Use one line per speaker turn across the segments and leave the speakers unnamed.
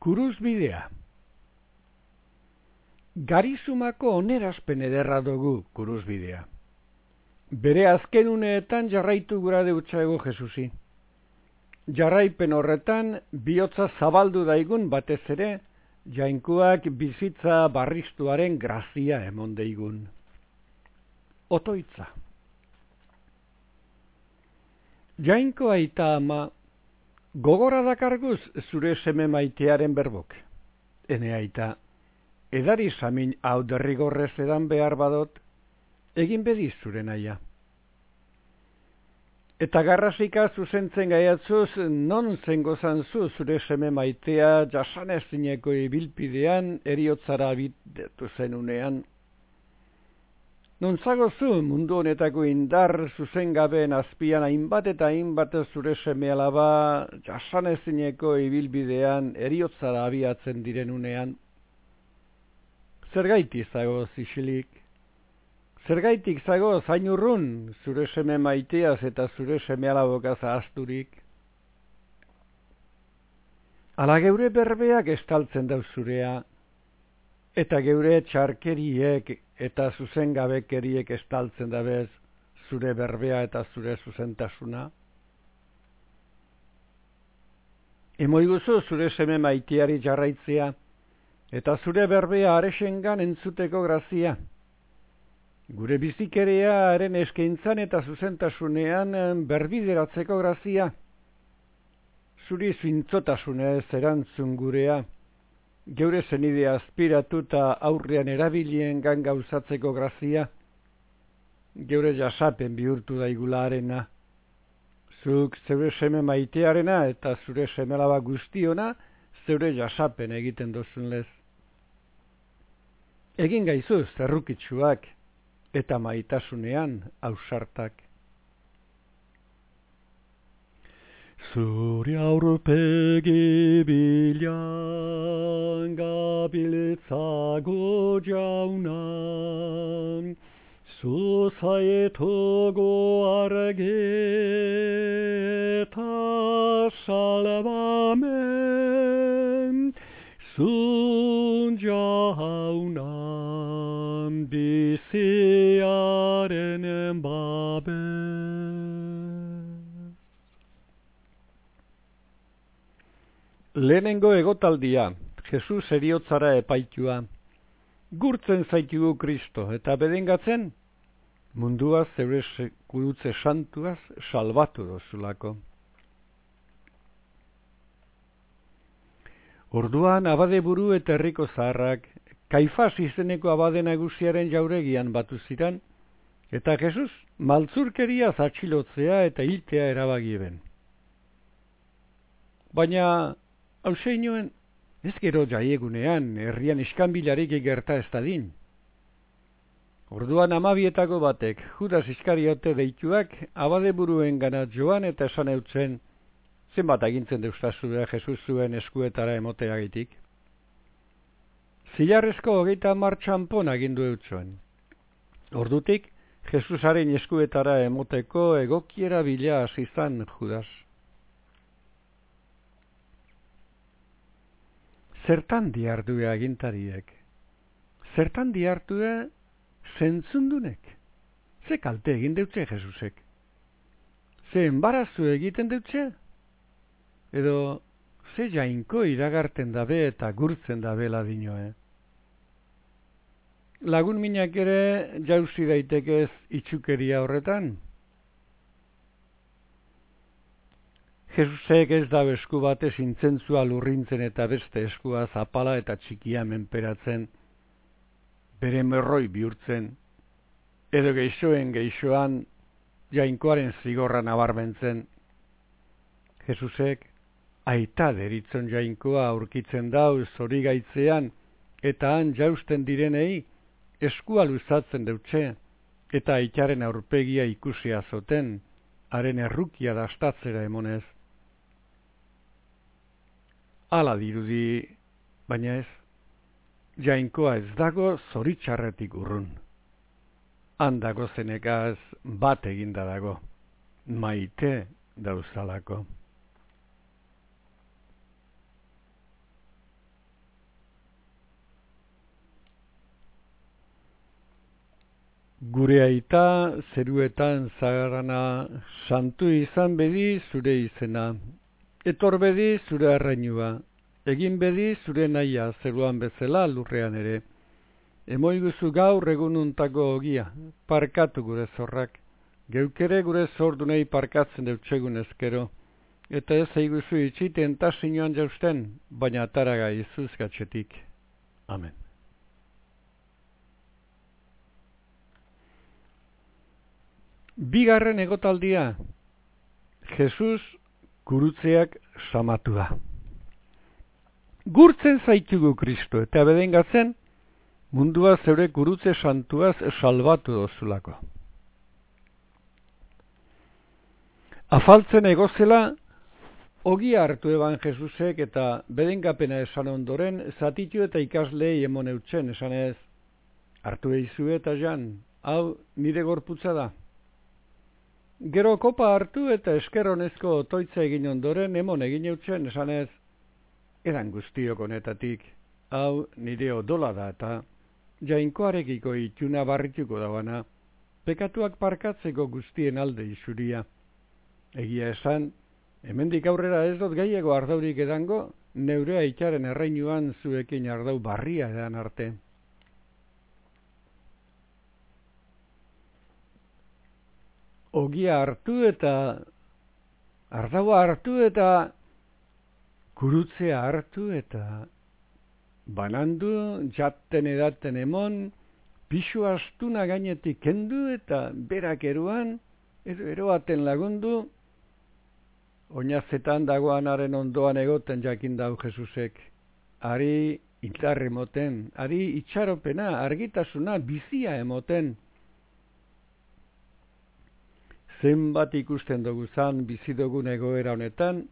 Kuruz bidea. Garizumako onerazpen ederra dugu kuruz bidea. Bere azken uneetan jarraitu gura deutxago Jesusi. Jarraipen horretan, bihotza zabaldu daigun batez ere, jainkuak bizitza barriztuaren grazia emon daigun. Otoitza. Jainkoa eta ama, gogora dakarguz zure seme maitearen berbok. Ene aita, edari samin hau derrigorrez edan behar badot, egin bedi zure naia. Eta garrasika zuzentzen gaiatzuz, non zengo zanzu zure seme maitea jasanezineko ibilpidean eriotzara bidetu zenunean. Non zagozu mundu honetako indar zuzen gabeen azpian hainbat eta hainbat zure seme alaba jasanezineko ibilbidean eriotzara abiatzen direnunean. Zergaiti zago zisilik? Zergaitik zago zainurrun zure seme maiteaz eta zure seme alabokaz ahazturik? Ala geure berbeak estaltzen dauz zurea, eta geure txarkeriek eta zuzen gabekeriek estaltzen dabez zure berbea eta zure zuzentasuna? Emoiguzu zure seme maiteari jarraitzea, eta zure berbea aresengan entzuteko grazia. Gure bizikerea haren eskaintzan eta zuzentasunean berbideratzeko grazia. Zuri zintzotasunez erantzun gurea, geure zenide aspiratu eta aurrean erabilien gan gauzatzeko grazia. Geure jasapen bihurtu daigula arena. Zuk zeure seme maitearena eta zure semelaba guztiona, zeure jasapen egiten dozun lez egin gaizu zerrukitsuak eta maitasunean ausartak. Zure aurpegi bilan gabiltzago jauna, Zuzaetogo argeta salvamen, Zun jauna biziaren baben. Lehenengo egotaldia, Jesus eriotzara epaitua, gurtzen zaitugu Kristo, eta bedengatzen, mundua zeure kurutze santuaz salbatu dozulako. Orduan abade buru eta herriko zaharrak, kaifas izeneko abade nagusiaren jauregian batu ziren, eta Jesus maltzurkeria zatxilotzea eta hiltea erabagieben. Baina, hause inoen, ez gero jaiegunean, herrian iskanbilarik egerta ez dadin. Orduan amabietako batek, judas iskariote deituak, abade buruen gana joan eta esan eutzen, zenbat agintzen deustazu da Jesus zuen eskuetara emotea gaitik. Zilarrezko hogeita martxanpon agindu eutzuen. Ordutik, Jesusaren eskuetara emoteko egokiera bila azizan judas. Zertan diardue agintariek? Zertan diardue zentzundunek? Ze kalte egin deutze Jesusek? Ze embarazu egiten deutze? edo ze jainko iragarten dabe eta gurtzen dabe ladinoe. Lagun minak ere jauzi daitekez itxukeria horretan. Jesusek ez da esku batez intzentzua lurrintzen eta beste eskua zapala eta txikia menperatzen, bere merroi bihurtzen, edo geixoen geixoan jainkoaren zigorra nabarmentzen. Jesusek aita deritzen jainkoa aurkitzen dau zori gaitzean, eta han jausten direnei eskua luzatzen deutxe, eta aitaren aurpegia ikusia zoten, haren errukia dastatzera emonez ala dirudi, baina ez, jainkoa ez dago zoritxarretik urrun. Handako zenekaz bat eginda dago, maite dauzalako. Gure aita zeruetan zagarana santu izan bedi zure izena, Etor bedi zure arrainua. Egin bedi zure naia zeruan bezala lurrean ere. Emoiguzu gaur egununtako ogia, parkatu gure zorrak. Geukere gure zordunei parkatzen deutsegun ezkero. Eta ez eiguzu itxiten tasinoan jausten, baina ataraga izuz gatxetik. Amen. Bigarren egotaldia, Jesus gurutzeak samatu da. Gurtzen zaitugu Kristo eta bedengatzen, mundua zeure gurutze santuaz salbatu dozulako. Afaltzen egozela, ogia hartu eban Jesusek eta bedengapena esan ondoren, zatitu eta ikaslei emon eutzen, esan ez, hartu eizu eta jan, hau nire gorputza da. Gero kopa hartu eta eskerronezko otoitza egin ondoren emon egin eutzen esanez, edan guztiok honetatik, hau nire odola da eta jainkoarekiko ituna barrituko dauana, pekatuak parkatzeko guztien alde isuria. Egia esan, hemendik aurrera ez dut gehiago ardaurik edango, neurea itxaren erreinuan zuekin ardau barria edan arte. Ogia hartu eta ardaua hartu eta kurutzea hartu eta banandu jatten edaten emon pixu astuna gainetik kendu eta berak eruan edo eroaten lagundu. Oinazetan dagoanaren ondoan egoten jakin dau Jesusek. Ari intarre moten, ari itxaropena, argitasuna, bizia emoten, zenbat ikusten dugu zan bizi dugun egoera honetan,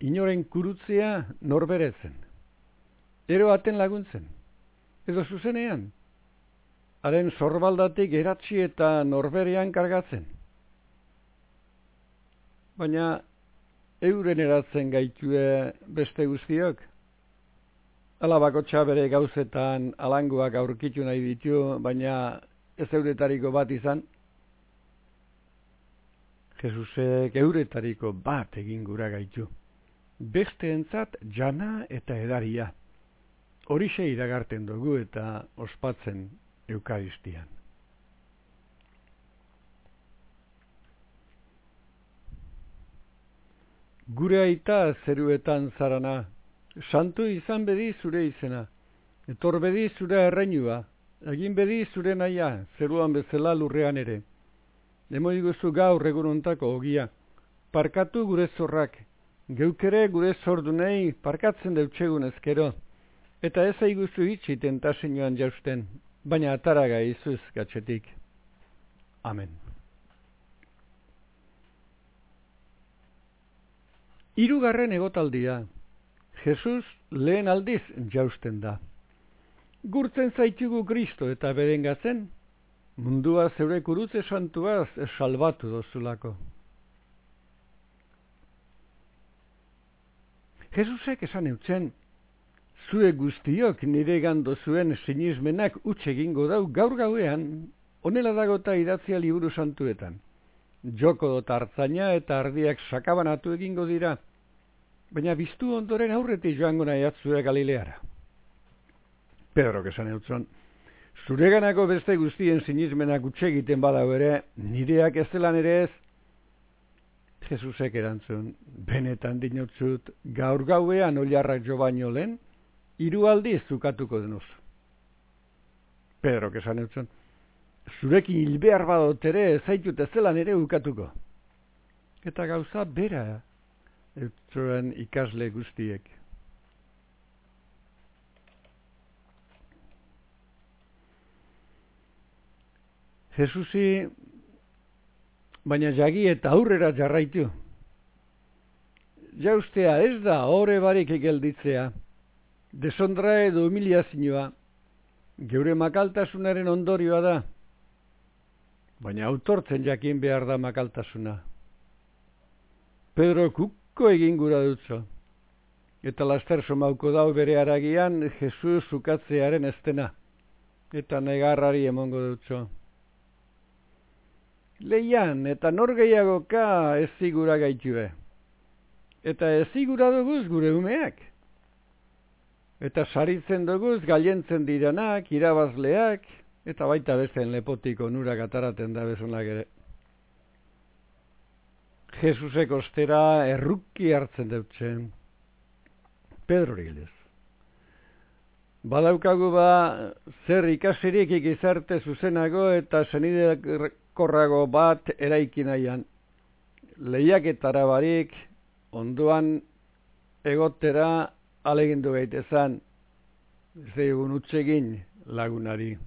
inoren kurutzea norberetzen. Ero aten laguntzen. Edo zuzenean. Haren zorbaldatik eratzi eta norberean kargatzen. Baina euren eratzen gaitue beste guztiok. Alabako txabere gauzetan alanguak aurkitu nahi ditu, baina ez euretariko bat izan. Jesusek euretariko bat egin gura gaitu. Beste entzat jana eta edaria. Horixe iragarten dugu eta ospatzen eukaristian. Gure aita zeruetan zarana, santu izan bedi zure izena, etor bedi zure erreinua, egin bedi zure naia, zeruan bezala lurrean ere. Nemo iguzu gaur egunontako ogia. Parkatu gure zorrak. Geukere gure zordunei parkatzen deutsegun ezkero. Eta ez aiguzu itxi tentazioan jausten, baina ataraga izuz gatxetik. Amen. Hirugarren egotaldia. Jesus lehen aldiz jausten da. Gurtzen zaitugu Kristo eta bedengatzen, mundua zeure kurutze santuaz salbatu dozulako. Jesusek esan eutzen, zue guztiok nire gando zuen sinismenak utxe egingo dau gaur gauean, onela dagota idatzia liburu santuetan. Joko dot hartzaina eta ardiak sakabanatu egingo dira, baina biztu ondoren aurreti joango nahi atzue Galileara. Pedro esan eutzen, Zureganako beste guztien sinismenak utxe egiten badau ere, nireak ez zelan ere ez, Jesusek erantzun, benetan dinotzut, gaur gauean oliarrak jo baino lehen, hiru aldiz zukatuko denuz. Pedro, kesan eutzen, zurekin hilbear badot ere, zaitut ez zelan ere ukatuko. Eta gauza bera, eutzen ikasle guztiek. Jesusi, baina jagi eta aurrera jarraitu. Jaustea ez da horre barik egelditzea, desondra edo humiliazioa, geure makaltasunaren ondorioa da, baina autortzen jakin behar da makaltasuna. Pedro kukko egin gura dutzo, eta laster somauko dau bere aragian Jesus zukatzearen estena, eta negarrari emongo dutzo. Leian, eta nor gehiagoka ez zigura. Eta ez zigura duguz gure umeak. Eta saritzen duguz gaientzen diranak, irabazleak, eta baita bezen lepotik onurak ataraten da bezunak ere. Jesusek ostera erruki hartzen dutzen. Pedro Riles. Badaukagu ba zer ikasirik ikizarte zuzenago eta zenidekorrago bat eraikinaian. Lehiaketara barik onduan egotera alegindu gaitezan zeigun utzegin lagunari.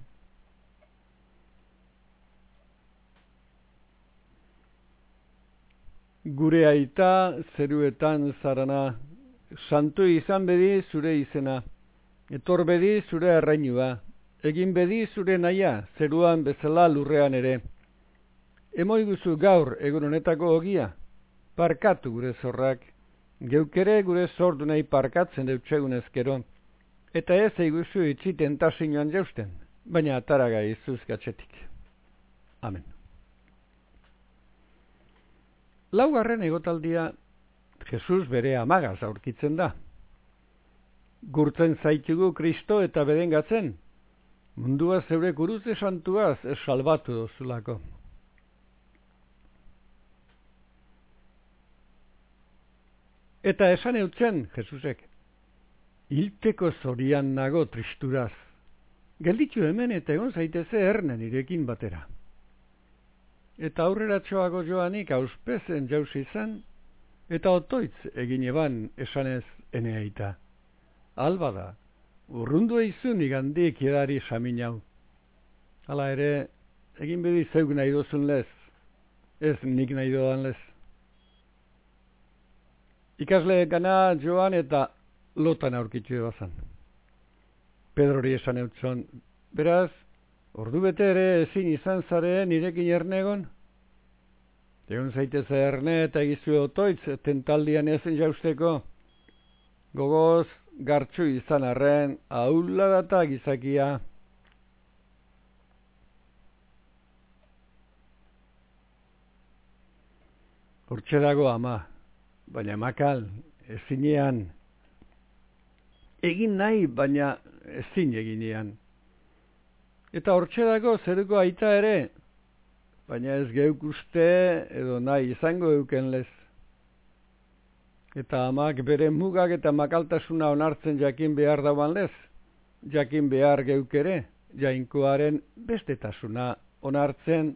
Gure aita zeruetan zarana santu izan bedi zure izena, etor bedi zure arrainua, egin bedi zure naia, zeruan bezala lurrean ere. Emoi guzu gaur egun honetako ogia, parkatu gure zorrak, geukere gure zordu nahi parkatzen deutsegun ezkero, eta ez eiguzu itxiten tasinoan jausten, baina ataraga izuz gatzetik. Amen. Laugarren egotaldia Jesus bere amagaz aurkitzen da. Gurtzen zaitugu Kristo eta bedengatzen, mundua zeure gurutze santuaz salbatu dozulako. Eta esan eutzen, Jesusek, hilteko zorian nago tristuraz, gelditu hemen eta egon zaiteze ernen irekin batera. Eta aurrera txoago joanik auspezen jauzi zen, eta otoitz egin eban esanez eneaita. Alba da, urrundu eizun igandik edari samin hau. Hala ere, egin bedi zeug nahi dozun lez, ez nik nahi doan lez. Ikasle gana joan eta lotan aurkitzu ebazan. Pedrori esan eutzon, beraz, ordu bete ere ezin izan zare nirekin ernegon, Egun zaitez erne eta egizu otoitz, tentaldian ezen jausteko. Gogoz, gartxu izan arren, aula data gizakia. Hortxe dago ama, baina makal, ezinean. Egin nahi, baina ezin eginean. Eta hortxe dago zeruko aita ere, baina ez geuk uste edo nahi izango euken lez. Eta amak bere mugak eta makaltasuna onartzen jakin behar dauan lez, jakin behar geuk ere, jainkoaren bestetasuna onartzen,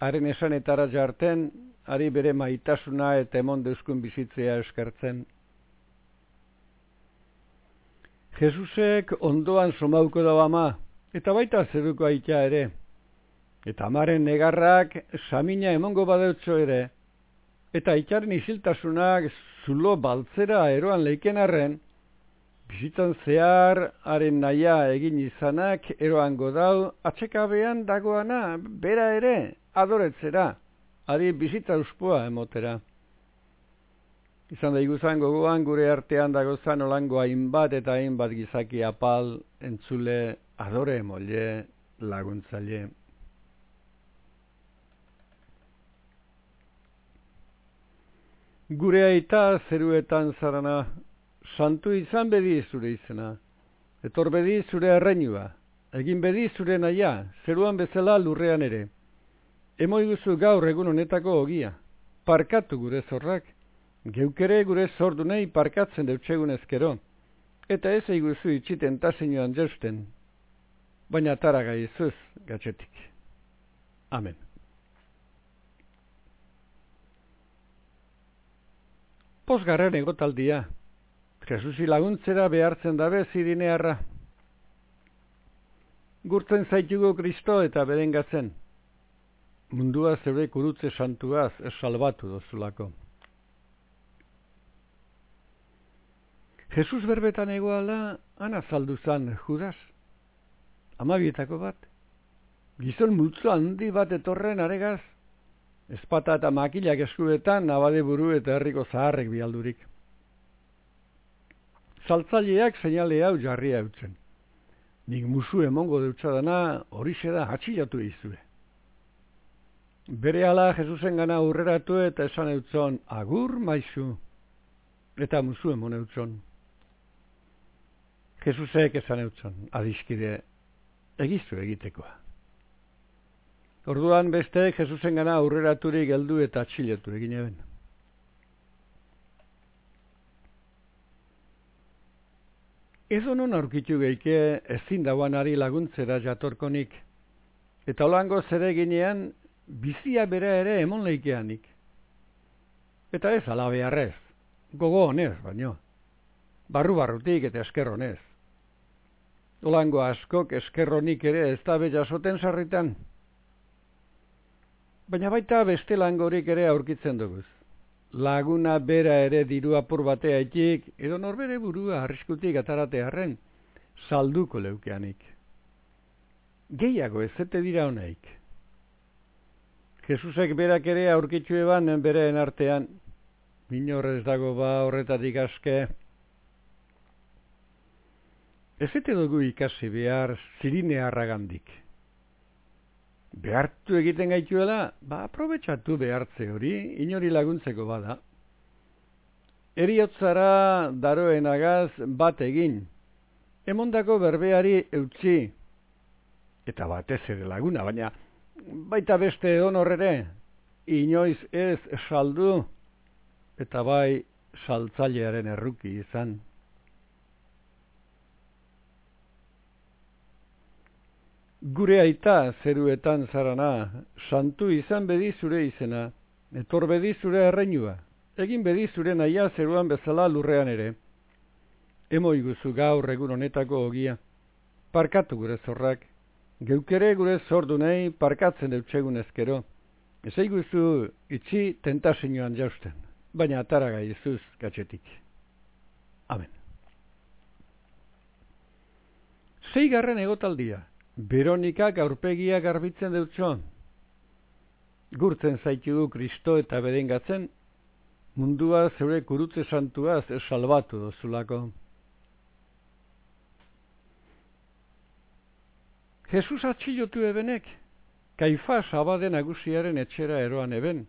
haren esanetara jarten, ari bere maitasuna eta emon deuskun bizitzea eskertzen. Jesusek ondoan somauko da ama, eta baita zeruko aitea ere, Eta amaren negarrak samina emongo badeutzo ere, eta itxaren isiltasunak zulo baltzera eroan leiken arren, bizitzan zehar haren naia egin izanak eroan godau, atsekabean dagoana, bera ere, adoretzera, ari bizitza uspoa emotera. Izan da iguzan gogoan gure artean dagozan olango hainbat eta hainbat gizaki apal, entzule, adore emolle, laguntzaile. Gure aita zeruetan zarana, santu izan bedi zure izena, etor bedi zure arrainua, egin bedi zure naia, zeruan bezala lurrean ere. Emoi guzu gaur egun honetako ogia, parkatu gure zorrak, geukere gure zordunei parkatzen deutsegun ezkero, eta ez eiguzu itxiten tasinoan jausten, baina taraga izuz gatzetik. Amen. Posgarren egotaldia. Jesusi laguntzera behartzen dabe zirinearra. Gurtzen zaitugu Kristo eta berengatzen. Mundua zeure kurutze santuaz salbatu dozulako. Jesus berbetan egoala, ana zaldu zan Judas. Amabietako bat. Gizon multzo handi bat etorren aregaz, Espata eta makilak eskuetan nabade buru eta herriko zaharrek bialdurik. Zaltzaileak seinale hau jarria eutzen. Nik musu emongo deutsa dana hori da atxilatu izue. Bere ala Jesusen gana urreratu eta esan eutzon, agur maizu, eta musu emon eutzon. Jesusek esan eutzon, adiskide, egizu egitekoa. Orduan beste Jesusen gana aurreraturi geldu eta atxiletu egin eben. Ez honon aurkitu geike ezin dauan ari laguntzera jatorkonik, eta holango zere ginean bizia bere ere emon leikeanik. Eta ez alabearrez, gogo honez, baino. Barru barrutik eta esker honez. Olango askok eskerronik ere ez da jasoten sarritan. Baina baita beste langorik ere aurkitzen duguz. Laguna bera ere diru apur batea edo norbere burua arriskutik atarate harren, salduko leukeanik. Gehiago ez dira honeik. Jesusek berak ere aurkitzu eban bereen artean, minorrez dago ba horretatik aske, Ez ete dugu ikasi behar zirine harragandik. Behartu egiten gaituela, ba, aprobetsatu behartze hori, inori laguntzeko bada. Eriotzara daroen agaz bat egin, emondako berbeari eutzi, eta batez ere laguna, baina baita beste honorrere, inoiz ez saldu, eta bai saltzailearen erruki izan. Gure aita zeruetan zarana, santu izan bedi zure izena, etor bedi zure erreinua, egin bedi zure naia zeruan bezala lurrean ere. Emo iguzu gaur egun honetako ogia, parkatu gure zorrak, geukere gure zordu nahi parkatzen deutsegun ezkero, ez eiguzu itxi tentasinioan jausten, baina ataraga izuz gatxetik. Amen. Zeigarren egotaldia. Veronika gaurpegia garbitzen dutxo. Gurtzen zaitu Kristo eta bedengatzen, mundua zeure kurutze santuaz salbatu dozulako. Jesus atxilotu ebenek, kaifas abade nagusiaren etxera eroan eben,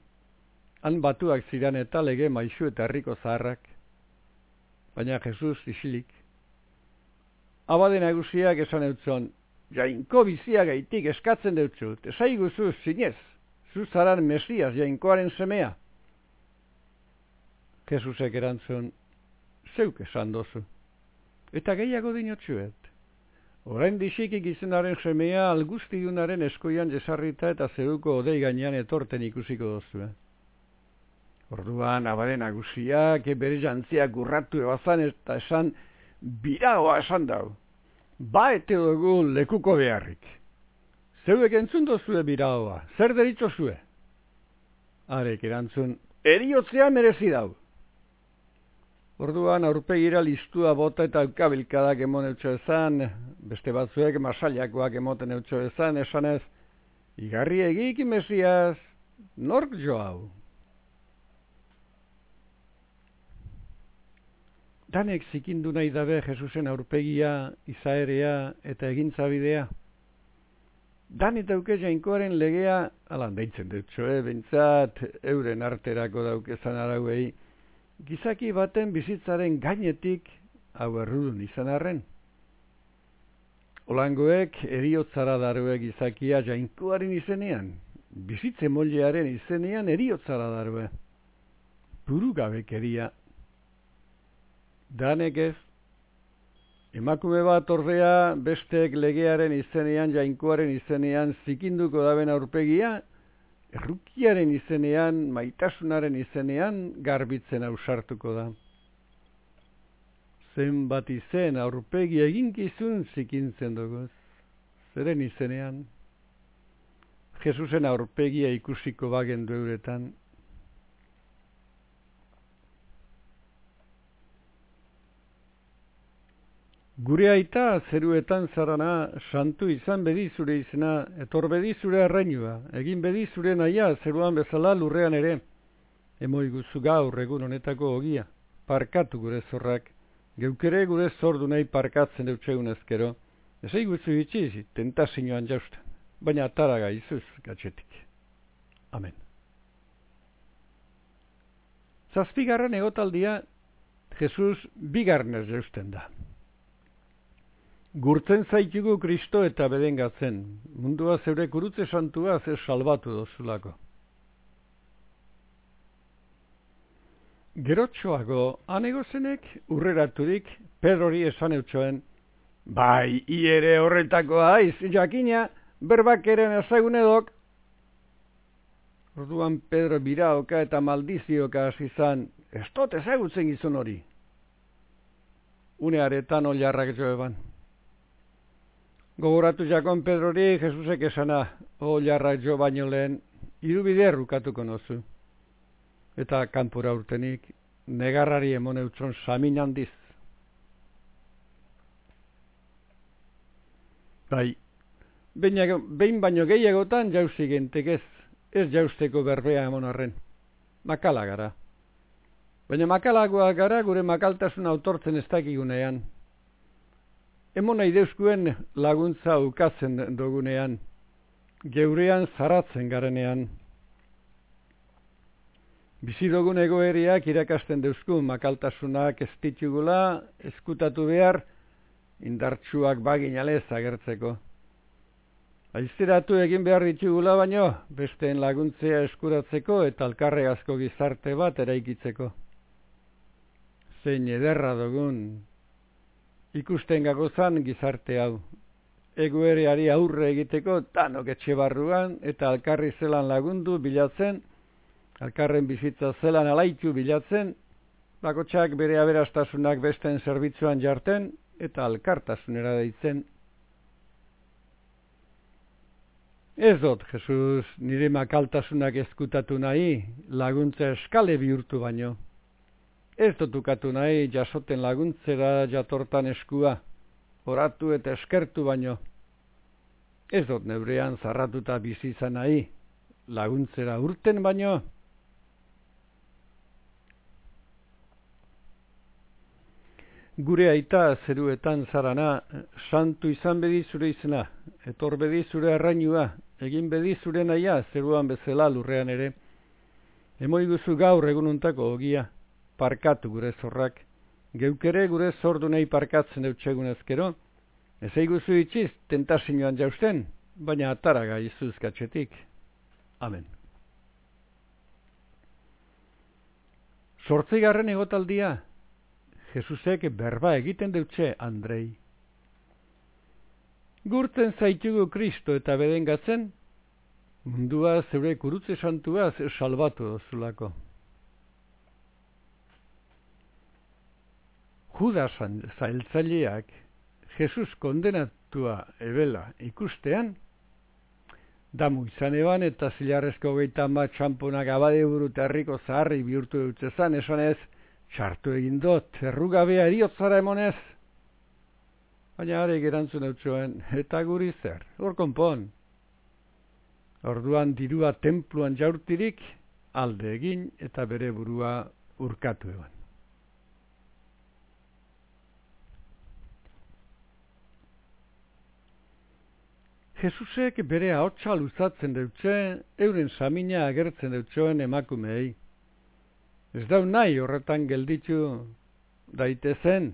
han batuak ziran eta lege maizu eta herriko zaharrak. Baina Jesus isilik. Abade nagusiak esan eutzon, jainko bizia gaitik eskatzen dutzut, esai guzu zinez, zuzaran mesias jainkoaren semea. Jesusek erantzun, zeuk esan dozu. Eta gehiago dinotxuet. Horain disik izenaren semea algustiunaren eskoian jesarrita eta zeuko odei gainean etorten ikusiko dozu. Orduan, abaren agusiak, bere jantziak gurratu ebazan eta esan, biragoa esan dau ba ete dugu lekuko beharrik. Zeuek entzun dozue biraoa, zer deritzo zue? Arek erantzun, eriotzea merezi dau. Orduan aurpegira listua bota eta ukabilkadak emon eutxo ezan, beste batzuek masaiakoak emoten eutxo ezan, esanez, igarri egik mesiaz, nork jo hau? danek zikindu nahi dabe Jesusen aurpegia, izaerea eta egintzabidea. Dan eta auke jainkoaren legea, alan deitzen dut zoe, bintzat, euren arterako daukezan arauei, gizaki baten bizitzaren gainetik hau errudun izan arren. Olangoek eriotzara daruek gizakia jainkoaren izenean, bizitze mollearen izenean eriotzara darue. Buru gabekeria danek ez, emakume bat ordea besteek legearen izenean, jainkoaren izenean, zikinduko daben aurpegia, errukiaren izenean, maitasunaren izenean, garbitzen ausartuko da. Zenbat izen aurpegi eginkizun zikintzen dugu, zeren izenean, Jesusen aurpegia ikusiko bagen dueretan, Gure aita zeruetan zarana, santu izan bedi zure izena, etor bedi zure arrainua, egin bedi zure naia zeruan bezala lurrean ere. Emoi guzu gaur egun honetako ogia, parkatu gure zorrak, geukere gure zordu nahi parkatzen dutxegun ezkero, ez guzu itxiz, tentazioan jausten, baina ataraga izuz gatxetik. Amen. Zazpigarren egotaldia, Jesus bigarnez eusten da. Gurtzen zaitugu Kristo eta bedengatzen, mundua zeure kurutze santua ze salbatu dozulako. Gerotxoago anegozenek urreraturik Pedrori esan eutxoen, bai, iere horretako aiz, jakina, berbak eren ezagun edok. Orduan Pedro biraoka eta maldizioka hasi zan, ez tot ezagutzen gizun hori. Unearetan oliarrak joeban. Gogoratu jakon Pedrori, Jesusek esana, oliarrak jo baino lehen, irubide errukatuko nozu eta kanpura urtenik negarrari emone utxon samin handiz. Bai, behin baino gehiagotan jauzi gentek ez, ez jausteko berbea emon horren. Makala gara. Baina makalagoa gara gure makaltasun autortzen ez dakigunean. Emon nahi deuskuen laguntza ukatzen dugunean. Geurean zaratzen garenean. Bizi dugun egoeriak irakasten deuzku makaltasunak ez ditugula, eskutatu behar, indartsuak bagin alez agertzeko. Aizteratu egin behar ditugula baino, besteen laguntzea eskuratzeko eta alkarre asko gizarte bat eraikitzeko. Zein ederra dugun, ikusten gagozan gizarte hau. Egoereari aurre egiteko tanok etxe barruan eta alkarri zelan lagundu bilatzen, Alkarren bizitza zelan alaitu bilatzen, bakotxak bere aberastasunak besten zerbitzuan jarten eta alkartasunera deitzen. Ez dut, Jesus, nire makaltasunak ezkutatu nahi, laguntza eskale bihurtu baino. Ez dut ukatu nahi, jasoten laguntzera jatortan eskua, oratu eta eskertu baino. Ez dut neurean zarratuta bizizan nahi, laguntzera urten baino. gure aita zeruetan zarana, santu izan bedi zure izena, etor bedi zure arrainua, egin bedi zure naia zeruan bezala lurrean ere. Emoi guzu gaur egununtako ogia, parkatu gure zorrak, geukere gure zordu nahi parkatzen eutxegun ezkero, ez eiguzu itxiz tentasioan jausten, baina ataraga izuzkatxetik. Amen. Sortzigarren egotaldia, Jesusek berba egiten dutxe, Andrei. Gurtzen zaitugu Kristo eta bedengatzen, mundua zeure kurutze santua salbatu dozulako. Judas zailtzaileak Jesus kondenatua ebela ikustean, damu izan eban eta zilarrezko geita ma txamponak abade buru terriko zaharri bihurtu dutzezan, esan ez, txartu egin dut, errugabea eriotzara emonez. Baina are gerantzun eutxoen, eta guri zer, hor konpon. Orduan dirua templuan jaurtirik, alde egin eta bere burua urkatu eban. Jesusek bere haotxa luzatzen dutxe, euren samina agertzen dutxoen emakumeei. Ez da nahi horretan gelditu daitezen,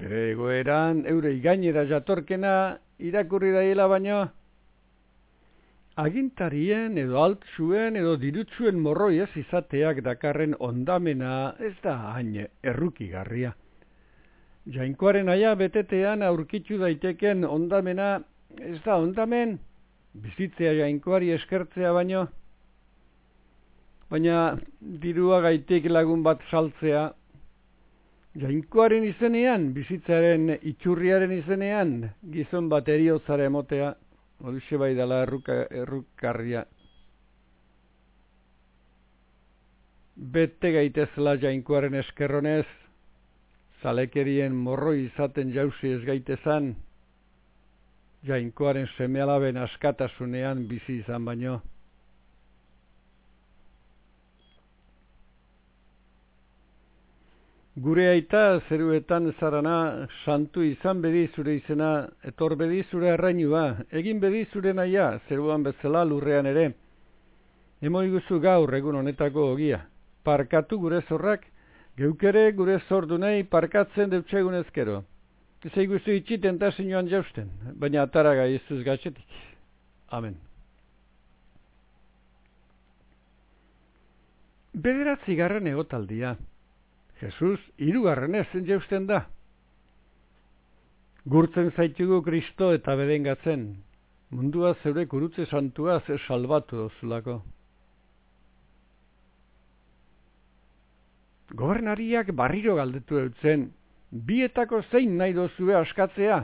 bere egoeran eure igainera jatorkena irakurri daiela baino, agintarien edo altzuen edo dirutzuen morroi ez izateak dakarren ondamena ez da hain errukigarria. Jainkoaren aia betetean aurkitzu daiteken ondamena ez da ondamen, bizitzea jainkoari eskertzea baino, baina dirua gaitik lagun bat saltzea, jainkoaren izenean, bizitzaren itxurriaren izenean, gizon bat eriozara emotea, horixe bai dela erruka, errukarria. Bete gaitezela jainkoaren eskerronez, zalekerien morroi izaten jauzi ez gaitezan, jainkoaren semealaben askatasunean bizi izan baino. Gure aita zeruetan zarana, santu izan bedi zure izena, etor bedi zure arrainua, egin bedi zure naia, zeruan bezala lurrean ere. Emo iguzu gaur egun honetako ogia. Parkatu gure zorrak, geukere gure zordunei parkatzen deutsegun ezkero. Ez iguzu itxi tentazioan jausten, baina ataraga izuz gatzetik. Amen. Bederatzi garren egotaldia. Jesus, irugarren ez jausten da. Gurtzen zaitugu Kristo eta bedengatzen. Mundua zeure kurutze santua ze salbatu dozulako. Gobernariak barriro galdetu eutzen, bietako zein nahi dozue askatzea?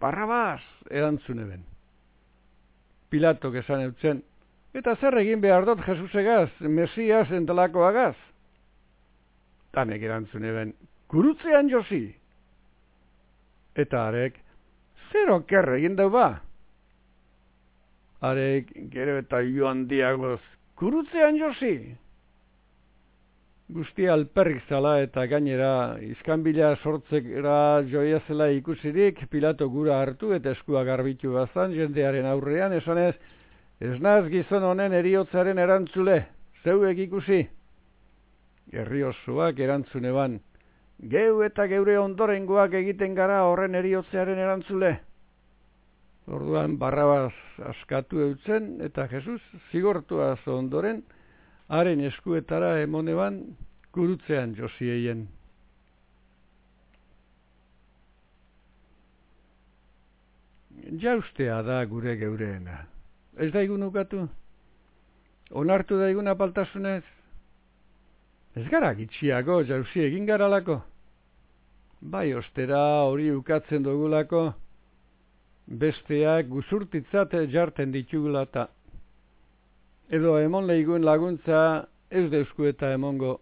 Barrabaz, erantzun eben. Pilatok esan eutzen, eta zer egin behar dut Jesusegaz, Mesias entalakoagaz? Tanek erantzun eben, kurutzean josi. Eta arek, zer okerre egin dau ba? Arek, gero eta joan diagoz, kurutzean josi guzti alperrik zala eta gainera izkanbila sortzera joia zela ikusirik pilato gura hartu eta eskua garbitu bazan jendearen aurrean esanez ez naz gizon honen eriotzaren erantzule zeuek ikusi. Herri osoak erantzune ban geu eta geure ondorengoak egiten gara horren eriotzearen erantzule. Orduan barrabaz askatu eutzen eta Jesus zigortua ondoren haren eskuetara emoneban gurutzean josieien. Jaustea da gure geureena. Ez da igun ukatu? Onartu da igun apaltasunez? Ez gara gitxiago jausi egin garalako? Bai ostera hori ukatzen dugulako, besteak guzurtitzat jarten ditugulata edo emon lehigun laguntza ez deusku eta emongo.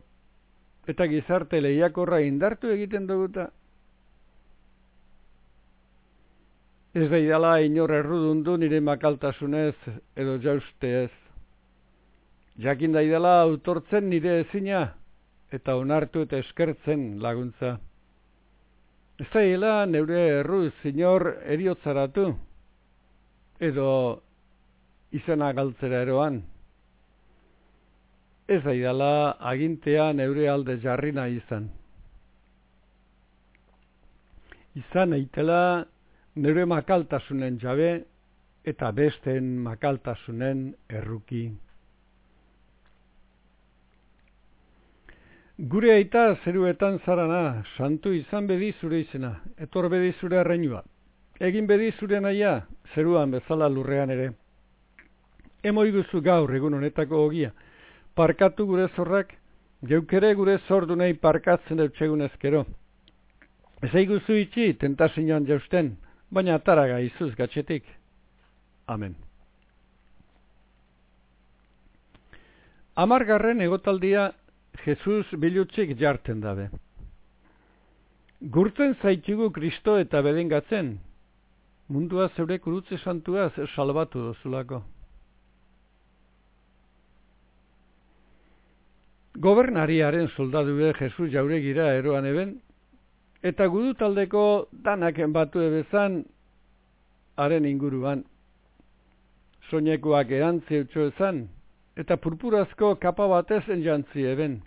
Eta gizarte lehiakorra indartu egiten duguta. Ez da idala inor errudundu nire makaltasunez edo jauste ez. Jakin da idala autortzen nire ezina eta onartu eta eskertzen laguntza. Ez da neure erru zinor eriotzaratu edo izena galtzera eroan ez daidala agintean eure alde jarrina izan. Izan eitela nire makaltasunen jabe eta besten makaltasunen erruki. Gure aita zeruetan zarana, santu izan bedi zure izena, etor bedi zure arreinua. Egin bedi zure naia, zeruan bezala lurrean ere. Emo iguzu gaur egun honetako ogia, parkatu gure zorrak, geukere gure zordunei parkatzen dutxegun ezkero. Ez eiguzu itxi, tentazioan jausten, baina ataraga izuz gatxetik. Amen. Amargarren egotaldia Jesus bilutzik jarten dabe. Gurtzen zaitugu Kristo eta bedengatzen, mundua zeure kurutze santuaz salbatu dozulako. Gobernariaren soldadue Jesus jauregira eroan eben, eta gudu taldeko danak batu ebezan haren inguruan. Soinekoak erantzi utxo ezan, eta purpurazko kapa batez enjantzi eben.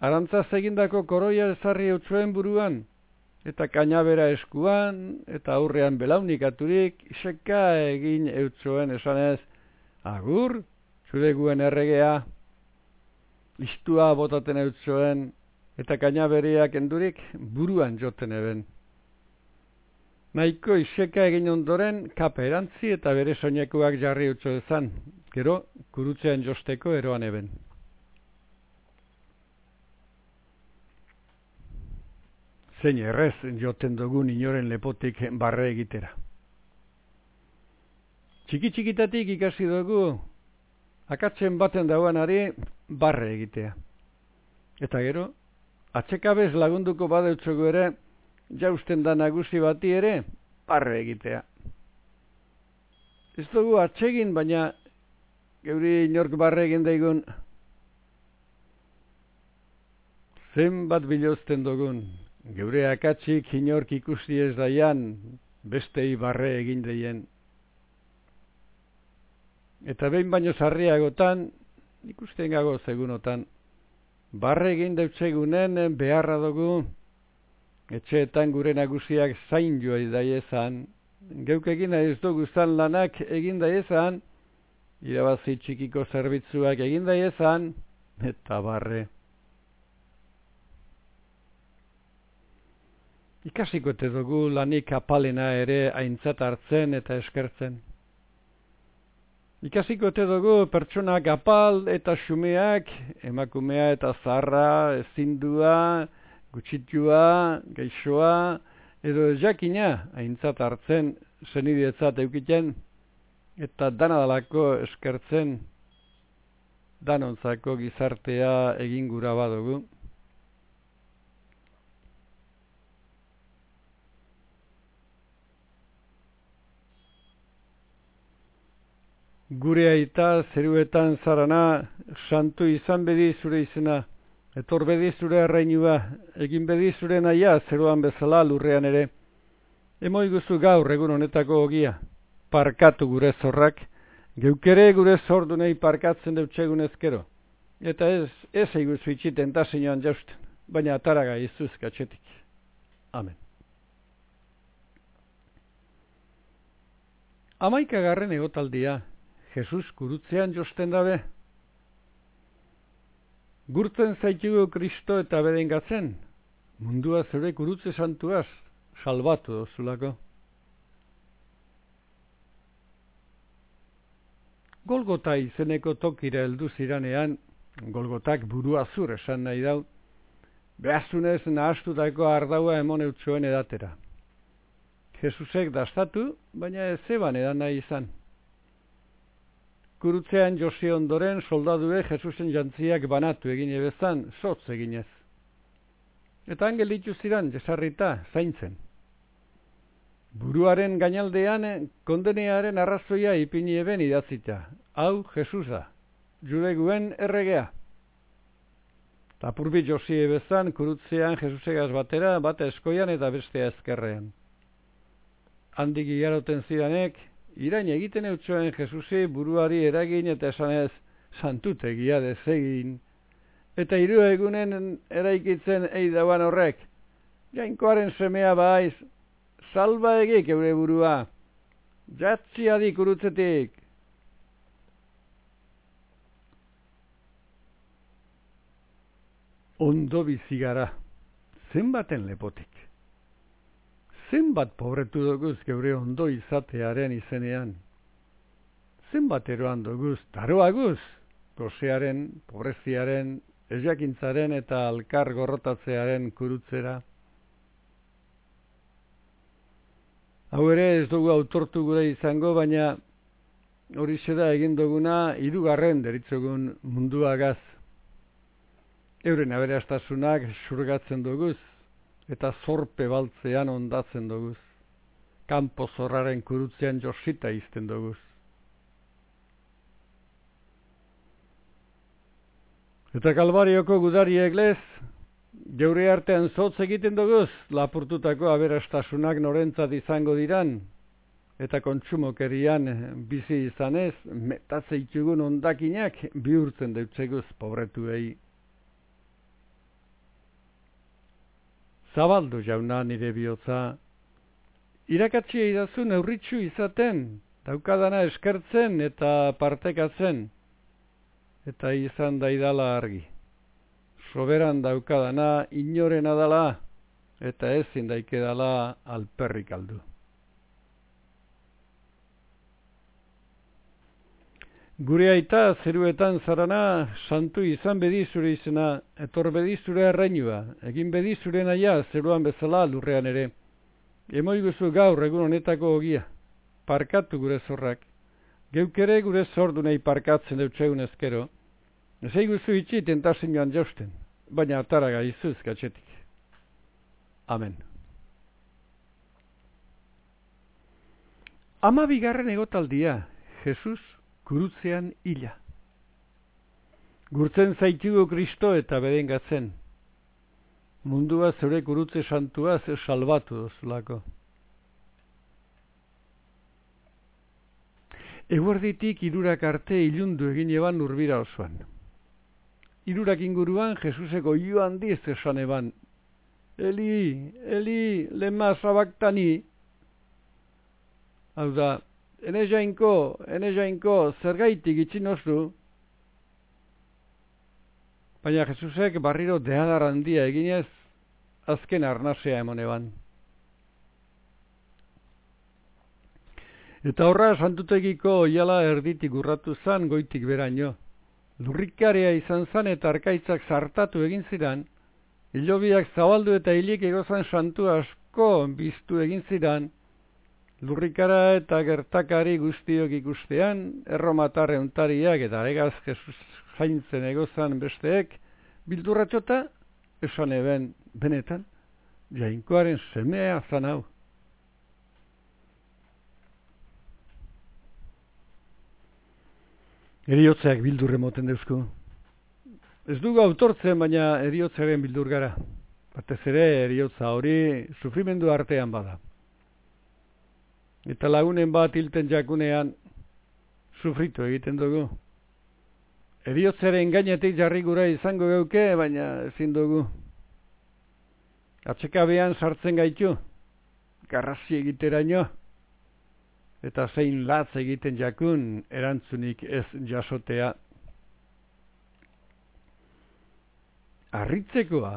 Arantzaz egindako koroia ezarri utxoen buruan, eta kainabera eskuan, eta aurrean belaunikaturik, iseka egin eutxoen esanez, agur, zure guen erregea, listua botaten eutzoen, eta kainaberiak endurik buruan joten eben. Naiko iseka egin ondoren kapa erantzi eta bere soinekuak jarri utzo ezan, gero kurutzean josteko eroan eben. Zein errez joten dugun inoren lepotik barre egitera. Txiki txikitatik ikasi dugu akatzen baten dauanari barre egitea. Eta gero, atxekabez lagunduko badeutzugu ere, jausten da nagusi bati ere, barre egitea. Ez dugu atsegin, baina geuri inork barre egin daigun, zenbat bilozten dugun, geure akatsik inork ikusi ez daian, bestei barre egin deien. Eta behin baino zarriagotan, ikusten gago zegunotan, barre egin deutsegunen beharra dugu, etxeetan gure nagusiak zain joa idaiezan, geuk egin ez dugu zan lanak egin daiezan, irabazi txikiko zerbitzuak egin daiezan, eta barre. Ikasiko te dugu lanik apalena ere aintzat hartzen eta eskertzen. Ikasiko te dugu pertsonak apal eta xumeak, emakumea eta zarra, ezindua, gutxitua, geixoa, edo jakina aintzat hartzen zenidietzat eukiten, eta danadalako eskertzen, danontzako gizartea egin gura badugu. Gure aita zeruetan zarana, santu izan bedi zure izena, etor bedi zure arrainua, egin bedi zure naia zeruan bezala lurrean ere. Emoi guzu gaur egun honetako ogia, parkatu gure zorrak, geukere gure zordunei parkatzen deutsegun ezkero. Eta ez, ez eiguzu itxiten da zinioan jausten, baina ataraga izuz katxetik. Amen. Amaika garren egotaldia, Jesus kurutzean josten dabe. Gurtzen zaitugu Kristo eta beden gatzen, mundua zure kurutze santuaz, salbatu dozulako. Golgota izeneko tokira heldu ziranean, Golgotak burua zur esan nahi dau, behazunez nahastutako ardaua emone utzuen edatera. Jesusek dastatu, baina ez zeban edan nahi izan. Gurutzean Josi ondoren soldadue Jesusen jantziak banatu egin ebezan, sotz eginez. Eta angel ditu ziran, jesarrita, zaintzen. Buruaren gainaldean, kondenearen arrazoia ipini eben idatzita. Hau, Jesus da, jureguen erregea. Tapurbi Josi ebezan, kurutzean Jesusegaz batera, bate eskoian eta bestea ezkerrean. Handik igaroten zidanek, irain egiten eutxoen Jesusi buruari eragin eta esanez santutegia dezegin. Eta hiru egunen eraikitzen eidaban horrek, jainkoaren semea baiz, salba egik eure burua, jatzi adik urutzetik. Ondo bizigara, zenbaten lepotik zenbat pobretu duguz geure ondo izatearen izenean. Zenbat eroan duguz, taroa guz, gozearen, pobreziaren, ezjakintzaren eta alkar gorrotatzearen kurutzera. Hau ere ez dugu autortu gure izango, baina hori da egin duguna irugarren deritzogun munduagaz. Euren aberastasunak surgatzen duguz, eta zorpe baltzean ondatzen doguz. Kampo zorraren kurutzean josita izten doguz. Eta kalbarioko gudari eglez, geure artean zotz egiten doguz, lapurtutako aberastasunak norentzat izango diran, eta kontsumokerian bizi izanez, metatzeitugun ondakinak bihurtzen deutzeguz pobretuei. Zabaldu jauna nire bihotza. Irakatsi eidazu neurritxu izaten, daukadana eskertzen eta partekatzen, eta izan daidala argi. Soberan daukadana inorena dala, eta ezin daikedala alperrik aldu. Gure aita zeruetan zarana, santu izan bedizure izena, etor bedizure arrainua, egin bedizure naia zeruan bezala lurrean ere. Emoi guzu gaur egun honetako ogia, parkatu gure zorrak, geukere gure zordu nahi parkatzen dutxegun ezkero, ezei guzu itxi tentazin joan jausten, baina ataraga izuz gatxetik. Amen. Ama bigarren egotaldia, Jesus, gurutzean ila. Gurtzen zaitugu Kristo eta bedengatzen. Mundua zure gurutze santua ze salbatu dozulako. Eguerditik irurak arte ilundu egin eban urbira osoan. Irurak inguruan Jesuseko joan diz esan eban. Eli, Eli, lema zabaktani. Hau da, ene jainko, ene jainko, zergaitik itxin osu. Baina Jesusek barriro deadar handia eginez, azken arnasea emoneban. Eta horra santutegiko oiala erditik urratu zan goitik beraino. Lurrikarea izan zan eta arkaitzak zartatu egin ziran, hilobiak zabaldu eta hilik egozan santu asko biztu egin ziran, lurrikara eta gertakari guztiok ikustean, erromatarre untariak eta egaz Jesus jaintzen egozan besteek, bildurratxota, esan eben benetan, jainkoaren semea zan hau. Eriotzeak bildurre moten deuzko. Ez dugu autortzen, baina eriotzaren bildur gara. Batez ere, eriotza hori sufrimendu artean bada. Eta lagunen bat hilten jakunean sufritu egiten dugu. Eriotzaren gainetik jarri gura izango geuke, baina ezin dugu. Atsekabean sartzen gaitu, garrasi egiteraino eta zein latz egiten jakun erantzunik ez jasotea. Arritzekoa.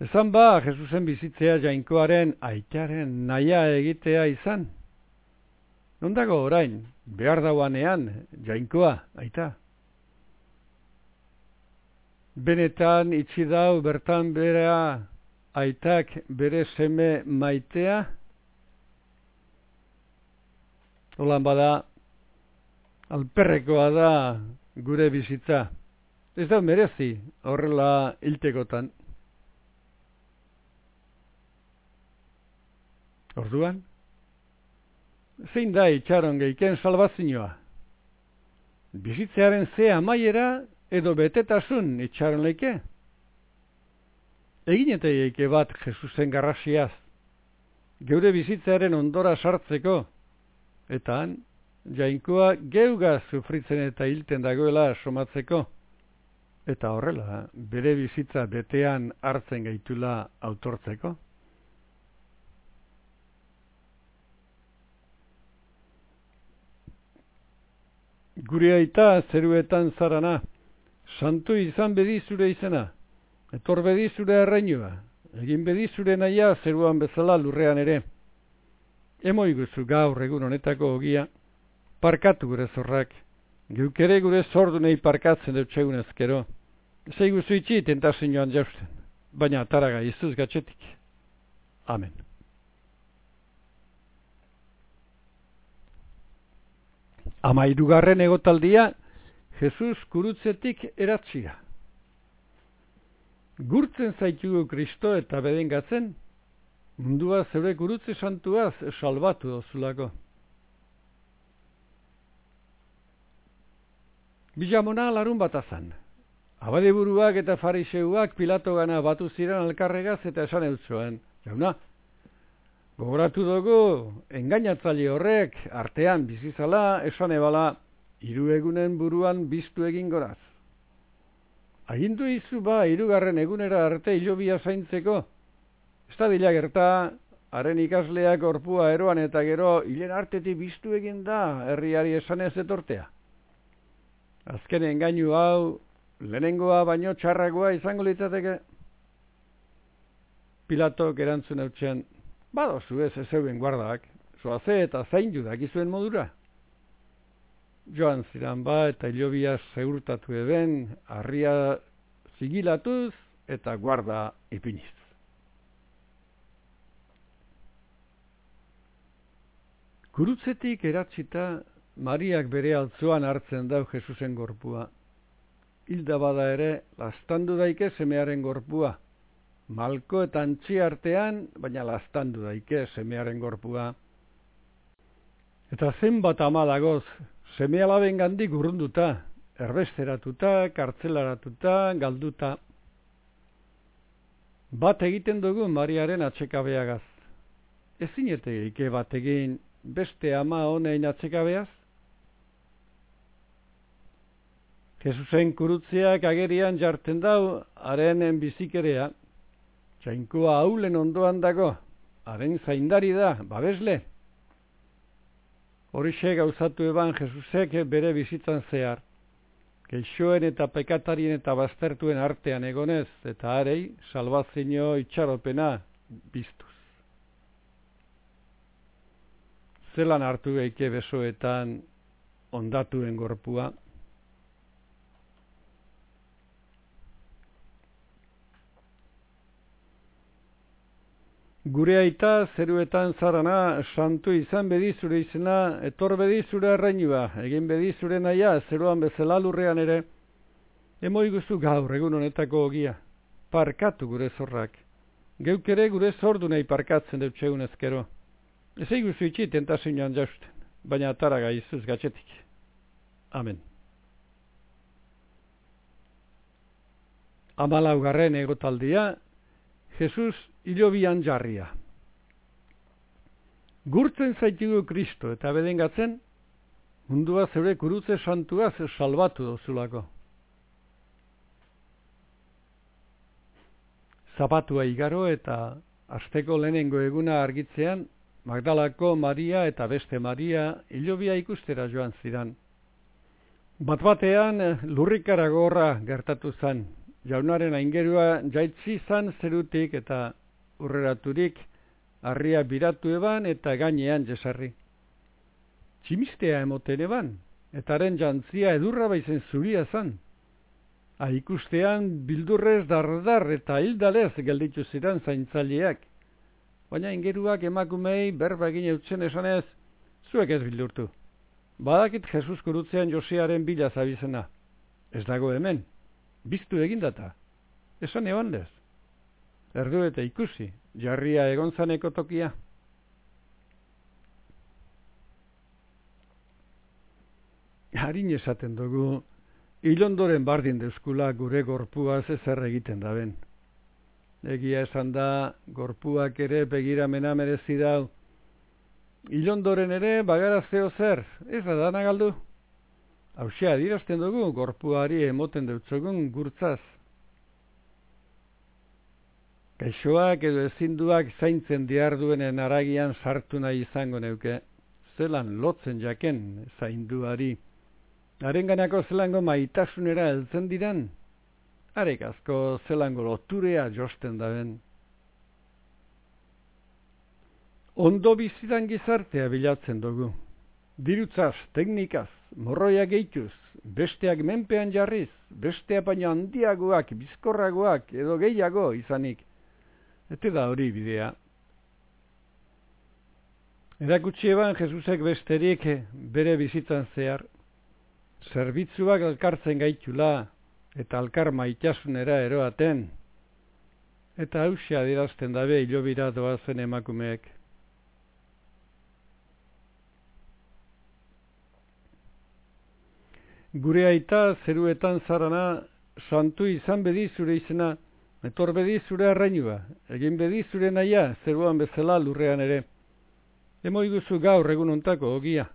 Ezan ba, Jesusen bizitzea jainkoaren aitaren naia egitea izan. Nondago orain, behar dauanean, jainkoa, aita. Benetan itxi dau bertan berea aitak bere seme maitea, Olan bada, alperrekoa da gure bizitza. Ez da merezi horrela hiltekotan. Orduan, zein da itxaron geiken salbazioa? Bizitzearen ze amaiera edo betetasun itxaron leike? Egin eta bat Jesusen garrasiaz, geure bizitzaren ondora sartzeko, eta han, jainkoa geuga sufritzen eta hilten dagoela somatzeko, eta horrela, bere bizitza betean hartzen gaitula autortzeko. Gure aita zeruetan zarana, santu izan bedi zure izena, etor bedi zure arrainua, egin bedi zure naia zeruan bezala lurrean ere, Emoi guzu gaur egun honetako ogia, parkatu gure zorrak, geukere gure zordu nahi parkatzen dut txegun ezkero. Zei guzu itxi tentazin joan jausten, baina taraga izuz gatxetik. Amen. Amairugarren egotaldia, Jesus kurutzetik eratzia. Gurtzen zaitugu Kristo eta bedengatzen, mundua zeure gurutze santuaz salbatu dozulako. Bilamona larun bat azan. Abade buruak eta fariseuak pilato gana batu ziren alkarregaz eta esan eutzoen. Jauna, gogoratu dugu, engainatzali horrek, artean bizizala, esan ebala, hiru egunen buruan biztu egin goraz. Agindu izu ba, irugarren egunera arte hilobia zaintzeko, Ez da gerta, haren ikasleak orpua eroan eta gero hilen artetik biztu egin da herriari esan ez etortea. Azken engainu hau, lehenengoa baino txarragoa izango litzateke. Pilatok erantzun eutxen, bado zu ez ez zeuen guardak, zoaze eta zain judak izuen modura. Joan ziran ba eta hilobia zeurtatu eben, harria zigilatuz eta guarda ipiniz. Gurutzetik eratzita, Mariak bere altzuan hartzen dau Jesusen gorpua. Hilda bada ere, lastandu daike semearen gorpua. Malko eta antxi artean, baina lastandu daike semearen gorpua. Eta zenbat ama dagoz, semea laben gandik urrunduta, erbesteratuta, kartzelaratuta, galduta. Bat egiten dugu Mariaren atsekabeagaz. Ez zinete bat egin beste ama honein atzekabeaz? Jesusen kurutzeak agerian jarten dau, harenen bizikerea, txainkua haulen ondoan dago, haren zaindari da, babesle. Horixe gauzatu eban Jesusek bere bizitzan zehar, keixoen eta pekatarien eta baztertuen artean egonez, eta arei salvazio itxaropena biztuz. Zelan hartu geike besoetan ondatuen gorpua, Gure aita zeruetan zarana, santu izan bedi zure izena, etor bedi zure arrainua, egin bedi zure naia, zeruan bezala lurrean ere, emoi guzu gaur egun honetako ogia, parkatu gure zorrak, geuk ere gure zordu nahi parkatzen dut txegun ezkero. Ez eguzu itxi tentazioan jausten, baina ataraga izuz gatxetik. Amen. Amalaugarren egotaldia, Jesus hilobian jarria. Gurtzen zaitugu Kristo eta bedengatzen, mundua zeure kurutze santua ze salbatu dozulako. Zapatua igaro eta asteko lehenengo eguna argitzean, Magdalako Maria eta beste Maria hilobia ikustera joan zidan. Bat batean lurrikara gorra gertatu zen, jaunaren aingerua jaitzi zan zerutik eta urreraturik, harria biratu eban eta gainean jesarri. Tximistea emoten eban, eta haren jantzia edurra baizen zuria zan. ikustean bildurrez dardar eta hildalez gelditu ziren zaintzaliak. Baina ingeruak emakumei berba egin eutzen esanez, zuek ez bildurtu. Badakit Jesus kurutzean Josiaren bila zabizena. Ez dago hemen, biztu egindata. Esan eban lez erdu eta ikusi, jarria egon zaneko tokia. Harin esaten dugu, ilondoren bardin dezkula gure gorpua zezer egiten daben. Egia esan da, gorpuak ere begiramena merezi dau. Ilondoren ere bagara zeo zer, ez da dana galdu. Hauxea, dirazten dugu, gorpuari emoten dutzogun gurtzaz. Gaixoak edo ezinduak zaintzen diar duenen aragian sartu nahi izango neuke, zelan lotzen jaken zainduari. Haren ganako zelango maitasunera heltzen diran, arek asko zelango loturea josten daben. Ondo bizitan gizartea bilatzen dugu. Dirutzaz, teknikaz, morroia gehituz, besteak menpean jarriz, besteak baina handiagoak, bizkorragoak edo gehiago izanik. Eta da hori bidea. Erakutsi eban Jesusek besterik bere bizitzan zehar, zerbitzuak alkartzen gaitula eta alkar maitasunera eroaten, eta hausia dirazten dabe hilobira doazen emakumeek. Gure aita zeruetan zarana, santu izan bedi zure izena, Etor bedi zure arrainua, egin bedi zure naia, zeruan bezala lurrean ere. Emo iguzu gaur egun ontako ogia,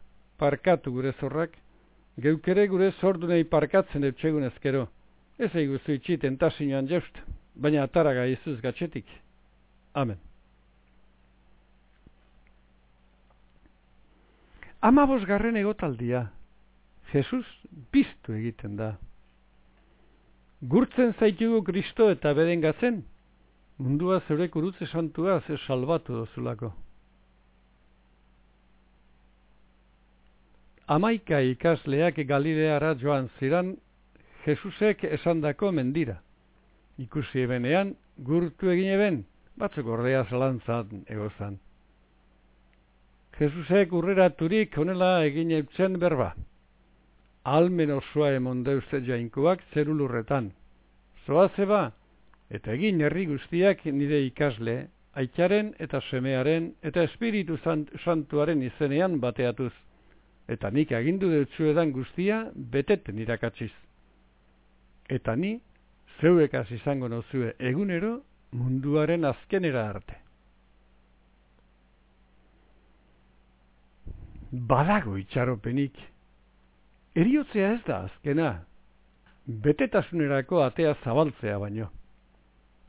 parkatu gure zorrak, geukere gure zordu nahi parkatzen eutxegun ezkero. Ez eguzu itxit entasinuan jaust, baina ataraga izuz gatxetik. Amen. Amabos garren egotaldia, Jesus biztu egiten da gurtzen zaitugu Kristo eta beden gatzen, mundua zeure kurutze santua ze salbatu dozulako. Amaika ikasleak galileara joan ziran, Jesusek esandako mendira. Ikusi ebenean, gurtu egin eben, batzuk ordea zelantzan egozan. Jesusek urreraturik honela egin eutzen berba almen osoa emon jainkoak zerulurretan. Zoa zeba, eta egin herri guztiak nire ikasle, aitaren eta semearen eta espiritu santuaren izenean bateatuz. Eta nik agindu edan guztia beteten irakatsiz. Eta ni, zeuekaz izango nozue egunero munduaren azkenera arte. badago itxaropenik. Eriotzea ez da azkena, betetasunerako atea zabaltzea baino.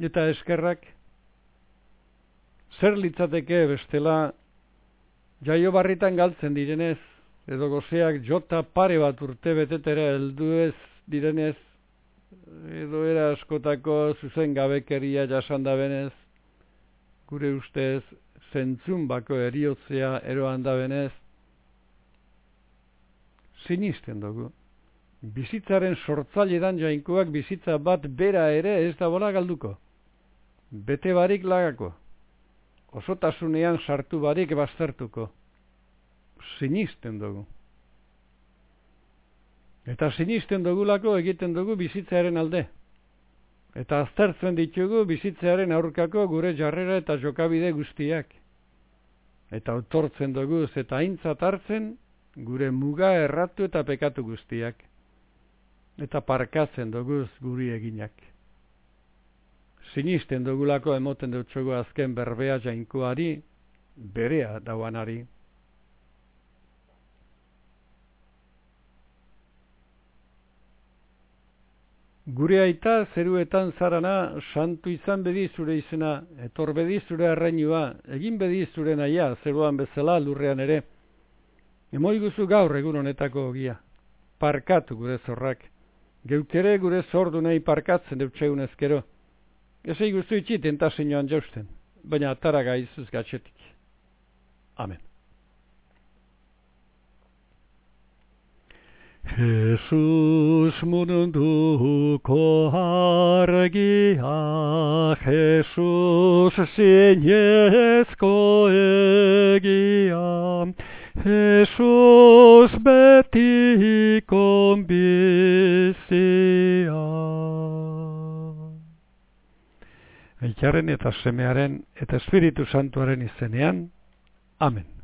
Eta eskerrak, zer litzateke bestela jaio barritan galtzen direnez, edo gozeak jota pare bat urte betetera heldu ez direnez, edo era askotako zuzen gabekeria jasan da benez, gure ustez zentzun bako eriotzea eroan da benez, sinisten dugu. Bizitzaren sortzailedan jainkoak bizitza bat bera ere ez da bola galduko. Bete barik lagako. Osotasunean sartu barik baztertuko. Sinisten dugu. Eta sinisten dugulako egiten dugu bizitzaren alde. Eta aztertzen ditugu bizitzearen aurkako gure jarrera eta jokabide guztiak. Eta autortzen dugu eta aintzat hartzen gure muga erratu eta pekatu guztiak, eta parkatzen doguz guri eginak. Sinisten dugulako emoten dutxogu azken berbea jainkoari, berea dauanari. Gure aita zeruetan zarana santu izan bedi zure izena, etor bedi zure arrainua, egin bedi zure naia zeruan bezala lurrean ere, Emoi guzu gaur egun honetako ogia. Parkatu gure zorrak. Geukere gure zordu nahi parkatzen dutxegun ezkero. Ez egin guztu itxit entazioan jausten, baina atara gaizuz gatxetik. Amen. Jesus munduko argia, Jesus zinezko egia, Jesus beti konbizia. Eitxaren eta semearen eta espiritu santuaren izenean. Amen.